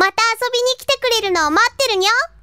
また遊びに来てくれるのを待ってるにょ。